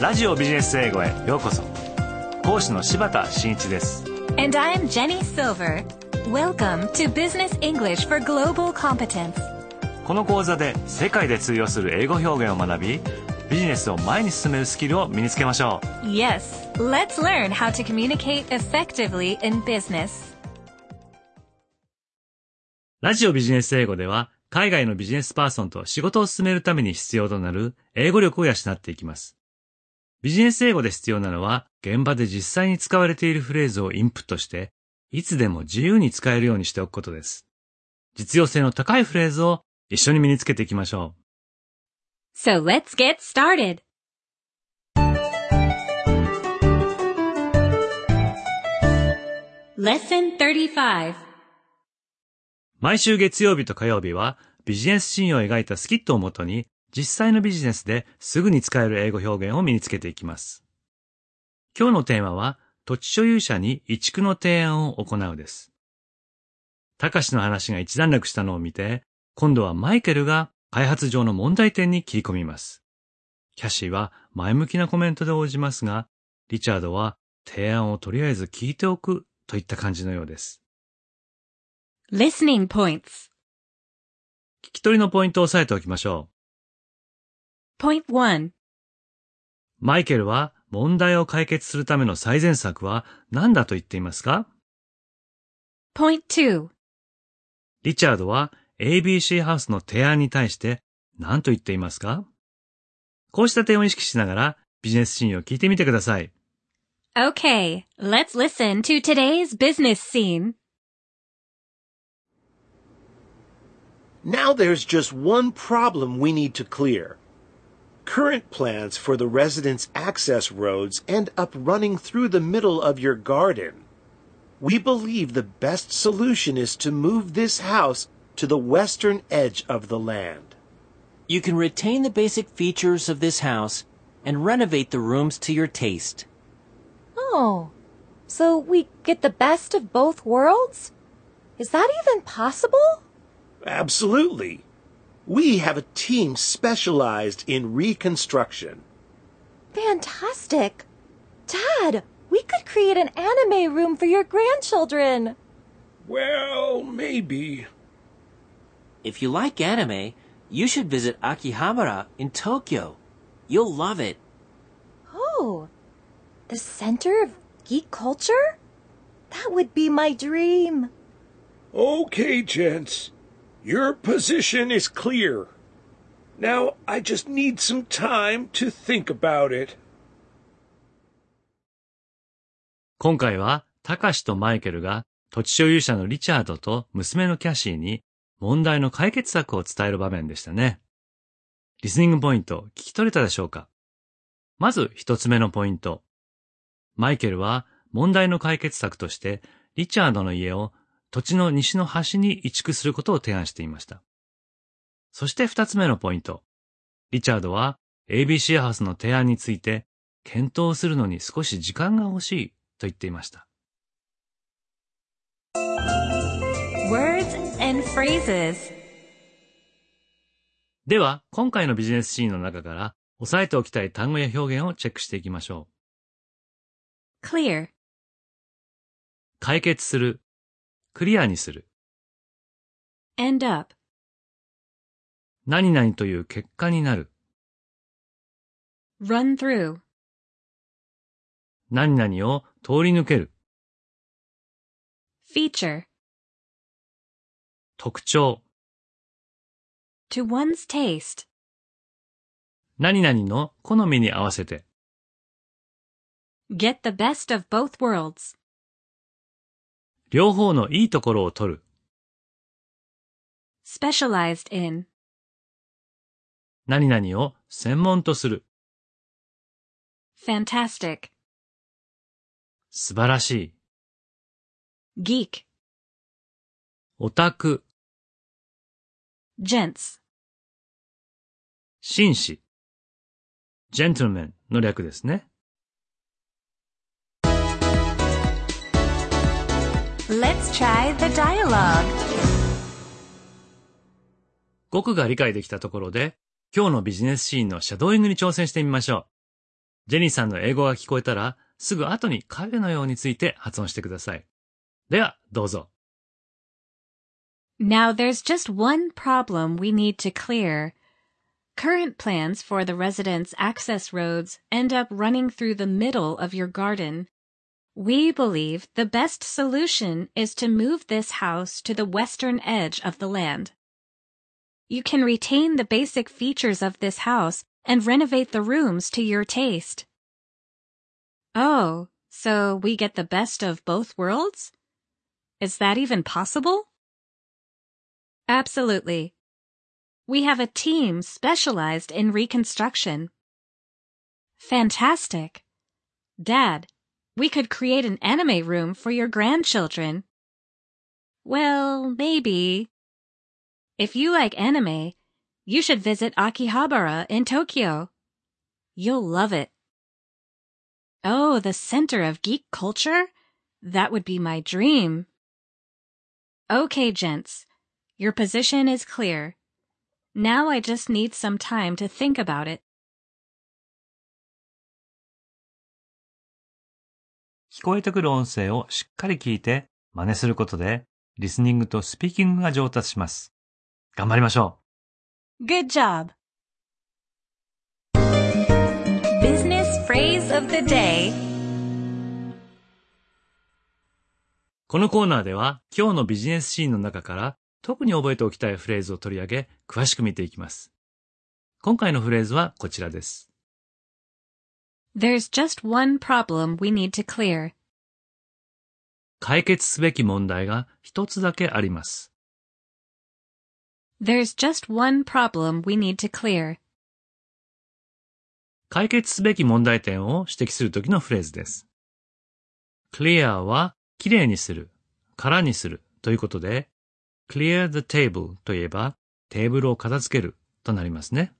ラジオビジネス英語へようこそ講師の柴田真一です And I'm Jenny Silver. Welcome to Business English for Global Competence. この講座で世界で通用する英語表現を学びビジネスを前に進めるスキルを身につけましょう Yes, let's learn how to communicate effectively in business. ラジオビジネス英語では海外のビジネスパーソンと仕事を進めるために必要となる英語力を養っていきます。ビジネス英語で必要なのは現場で実際に使われているフレーズをインプットしていつでも自由に使えるようにしておくことです。実用性の高いフレーズを一緒に身につけていきましょ So let's get started. Lesson 35. う。毎週月曜日と火曜日はビジネスシーンを描いたスキットをもとに実際のビジネスですぐに使える英語表現を身につけていきます。今日のテーマは土地所有者に移築の提案を行うです。たかしの話が一段落したのを見て、今度はマイケルが開発上の問題点に切り込みます。キャシーは前向きなコメントで応じますが、リチャードは提案をとりあえず聞いておくといった感じのようです。Listening points. 聞き取りのポイントを押さえておきましょ Point 1. う。マイケルは問題を解決するための最善策は何だと言っていますか？Point 2. リチャードは ABC ハウスの提案に対して何と言っていますか？こうした点を意識しながらビジネスシーンを聞いてみてください。Okay, let's listen to today's business scene. Now there's just one problem we need to clear. Current plans for the residence access roads end up running through the middle of your garden. We believe the best solution is to move this house to the western edge of the land. You can retain the basic features of this house and renovate the rooms to your taste. Oh, so we get the best of both worlds? Is that even possible? Absolutely. We have a team specialized in reconstruction. Fantastic. Dad, we could create an anime room for your grandchildren. Well, maybe. If you like anime, you should visit Akihabara in Tokyo. You'll love it. Oh, the center of geek culture? That would be my dream. Okay, gents. Your position is clear. Now, I just need some time to think about it. 今回はタカシとマイケルが土地所有者のリチャードと娘のキャシーに問題の解決策を伝える場面でしたね。リスニングポイント聞き取れたでしょうか？まず一つ目のポイント。マイケルは問題の解決策としてリチャードの家を土地の西の端に移築することを提案していました。そして二つ目のポイント。リチャードは ABC ハウスの提案について検討するのに少し時間が欲しいと言っていました。Words and phrases. では、今回のビジネスシーンの中から押さえておきたい単語や表現をチェックしていきましょう。Clear. 解決する、クリアにする、End up. 何々という結果になる、Run through. 何々を通り抜ける、Feature. 特徴、To one's taste. 何々の好みに合わせて、Get the best of both worlds. 両方のいいところを取る、Specialized in. 何々を専門とする、Fantastic. 素晴らしい、Geek. オタク、Gents. 紳士、ジェントルメンの略ですね。Let's try the dialogue. 語句が理解できたところで、今日のビジネスシーンのシャドーイングに挑戦してみましょう。ジェニーさんの英語が聞こえたら、すぐ後にカフェのようについて発音してください。では、どうぞ。Now there's just one problem we need to clear. Current plans for the residence access roads end up running through the middle of your garden. We believe the best solution is to move this house to the western edge of the land. You can retain the basic features of this house and renovate the rooms to your taste. Oh, so we get the best of both worlds? Is that even possible? Absolutely. We have a team specialized in reconstruction. Fantastic. Dad, we could create an anime room for your grandchildren. Well, maybe. If you like anime, you should visit Akihabara in Tokyo. You'll love it. Oh, the center of geek culture? That would be my dream. Okay, gents. Your position is clear. Now I just need some time to think about it. 聞こえてくる音声をしっかり聞いて真似することで、リスニングとスピーキングが上達します。頑張りましょ Good job. Business phrase of the day. う。このコーナーでは今日のビジネスシーンの中から特に覚えておきたいフレーズを取り上げ、詳しく見ていきます。今回のフレーズはこちらです。There's just one problem we need to clear. 解決すべき問題が一つだけあります。There's just one problem we need to clear. 解決すべき問題点を指摘するときのフレーズです。clear はきれいにする、空にするということで、clear the table といえばテーブルを片付けるとなりますね。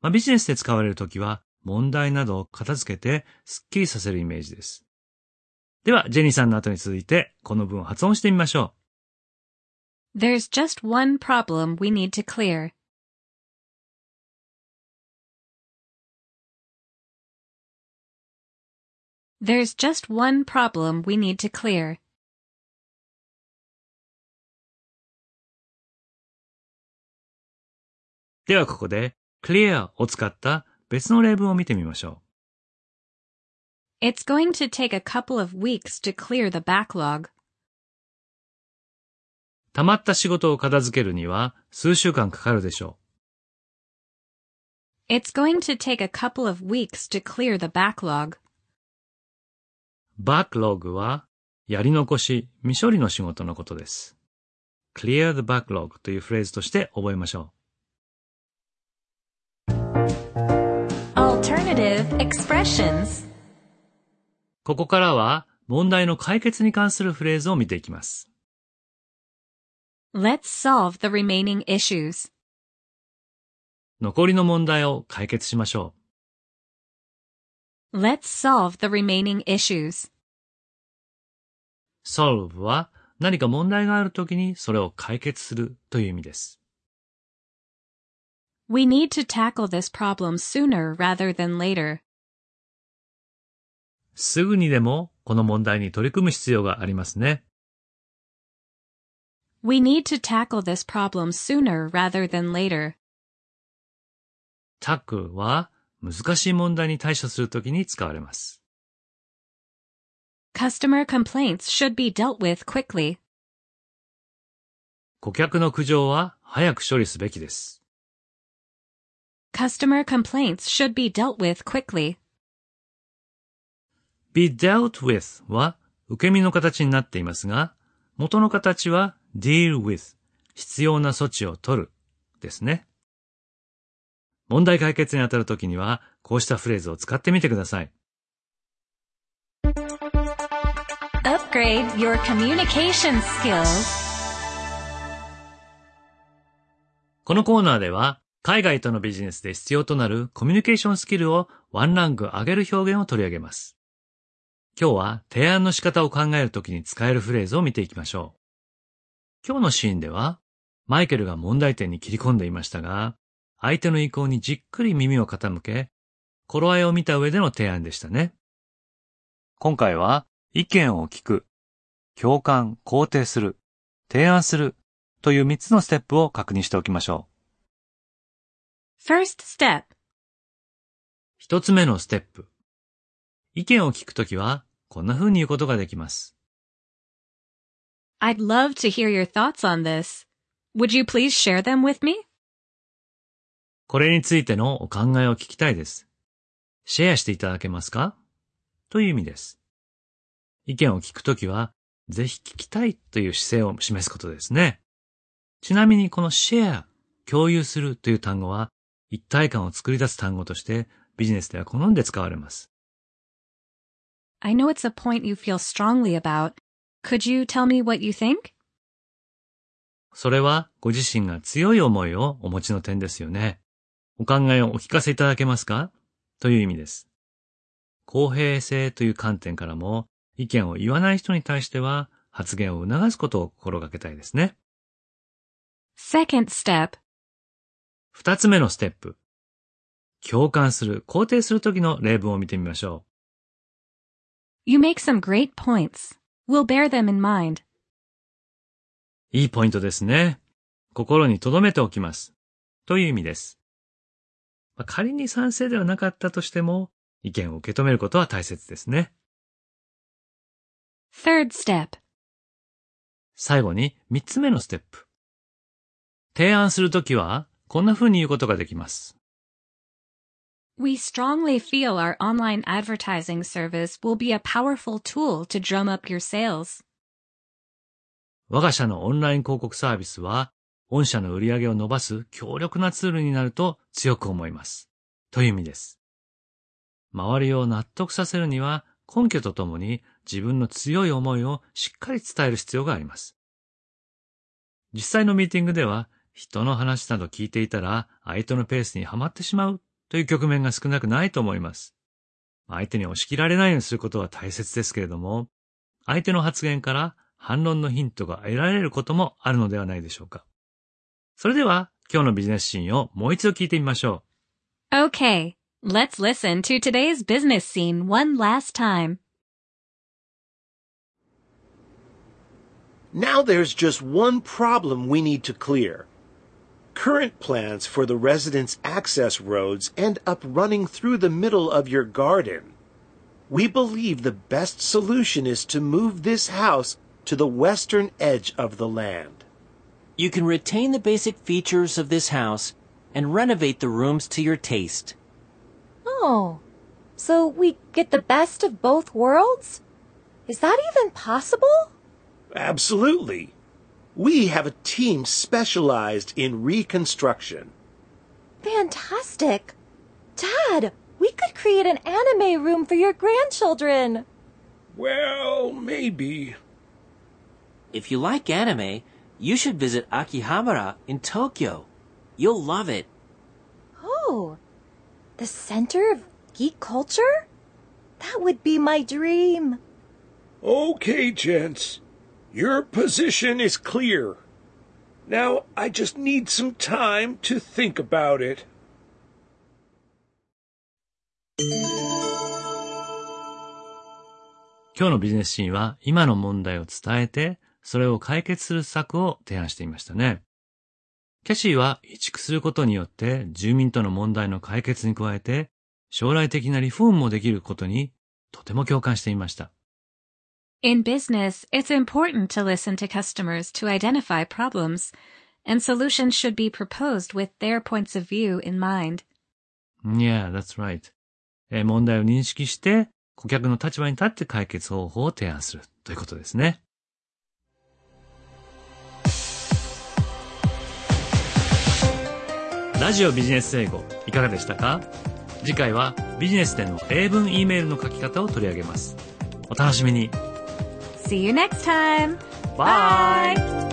まあ、ビジネスで使われるときは問題などを片付けてスッキリさせるイメージです。では、ジェニーさんの後に続いてこの文を発音してみましょ There's just one problem we need to clear. There's just one problem we need to clear. う。ではここで clear を使った別の例文を見てみましょ It's going to take a couple of weeks to clear the backlog. う。溜まった仕事を片付けるには数週間かかるでしょう。It's going to take a couple of weeks to clear the backlog. バックログは、やり残し、未処理の仕事のことです。clear the backlog というフレーズとして覚えましょ Alternative expressions. う。ここからは、問題の解決に関するフレーズを見ていきます。Let's solve the remaining issues. 残りの問題を解決しましょ Let's solve the remaining issues. う。solve は、何か問題があるときにそれを解決するという意味です。We need to tackle this problem sooner rather than later. すぐにでもこの問題に取り組む必要がありますね。We need to tackle this problem sooner rather than later. タックは、難しい問題に対処するときに使われます。Customer complaints should be dealt with quickly. 顧客の苦情は早く処理すべきです。Customer complaints should be dealt with quickly. be dealt with は受け身の形になっていますが、元の形は deal with 必要な措置を取るですね。問題解決にあたるときには、こうしたフレーズを使ってみてください。Upgrade your communication skills. このコーナーでは、海外とのビジネスで必要となるコミュニケーションスキルをワンランク上げる表現を取り上げます。今日は提案の仕方を考えるときに使えるフレーズを見ていきましょう。今日のシーンでは、マイケルが問題点に切り込んでいましたが、相手の意向にじっくり耳を傾け、頃合いを見た上での提案でしたね。今回は意見を聞く、共感、肯定する、提案するという3つのステップを確認しておきましょう。First step. 一つ目のステップ。意見を聞くときは、こんな風に言うことができます。I'd love to hear your thoughts on this. Would you please share them with me? これについてのお考えを聞きたいです。シェアしていただけますか？という意味です。意見を聞くときは、ぜひ聞きたいという姿勢を示すことですね。ちなみにこのシェア、共有するという単語は、一体感を作り出す単語としてビジネスでは好んで使われます。I know it's a point you feel strongly about. Could you tell me what you think? それはご自身が強い思いをお持ちの点ですよね。お考えをお聞かせいただけますか？という意味です。公平性という観点からも意見を言わない人に対しては発言を促すことを心がけたいですね。Second step. 二つ目のステップ。共感する、肯定するときの例文を見てみましょ You make some great points. We'll bear them in mind. う。いいポイントですね。心に留めておきます。という意味です。まあ仮に賛成ではなかったとしても、意見を受け止めることは大切ですね。Third step. 最後に三つ目のステップ。提案するときは、こんな風に言うことができます。We strongly feel our online advertising service will be a powerful tool to drum up your sales. 我が社のオンライン広告サービスは、御社の売り上げを伸ばす強力なツールになると強く思います。という意味です。周りを納得させるには、根拠とともに自分の強い思いをしっかり伝える必要があります。実際のミーティングでは、人の話など聞いていたら、相手のペースにはまってしまうという局面が少なくないと思います。相手に押し切られないようにすることは大切ですけれども、相手の発言から反論のヒントが得られることもあるのではないでしょうか。それでは、今日のビジネスシーンをもう一度聞いてみましょ Okay, let's listen to today's business scene one last time. Now there's just one problem we need to clear. Current plans for the residence access roads end up running through the middle of your garden. We believe the best solution is to move this house to the western edge of the land. You can retain the basic features of this house and renovate the rooms to your taste. Oh, so we get the best of both worlds? Is that even possible? Absolutely. We have a team specialized in reconstruction. Fantastic. Dad, we could create an anime room for your grandchildren. Well, maybe. If you like anime, you should visit Akihabara in Tokyo. You'll love it. Oh, the center of geek culture? That would be my dream. Okay, gents. Your position is clear. Now, I just need some time to think about it. 今日のビジネスシーンは今の問題を伝えて、それを解決する策を提案していましたね。キャシーは移築することによって住民との問題の解決に加えて、将来的なリフォームもできることにとても共感していました。In business, it's important to listen to customers to identify problems, and solutions should be proposed with their points of view in mind. Yeah, that's right. えー問題を認識して、顧客の立場に立って解決方法を提案するということですね。ラジオビジネス英語いかがでしたか次回はビジネスでの英文 E メールの書き方を取り上げます。お楽しみに。See you next time! Bye! Bye.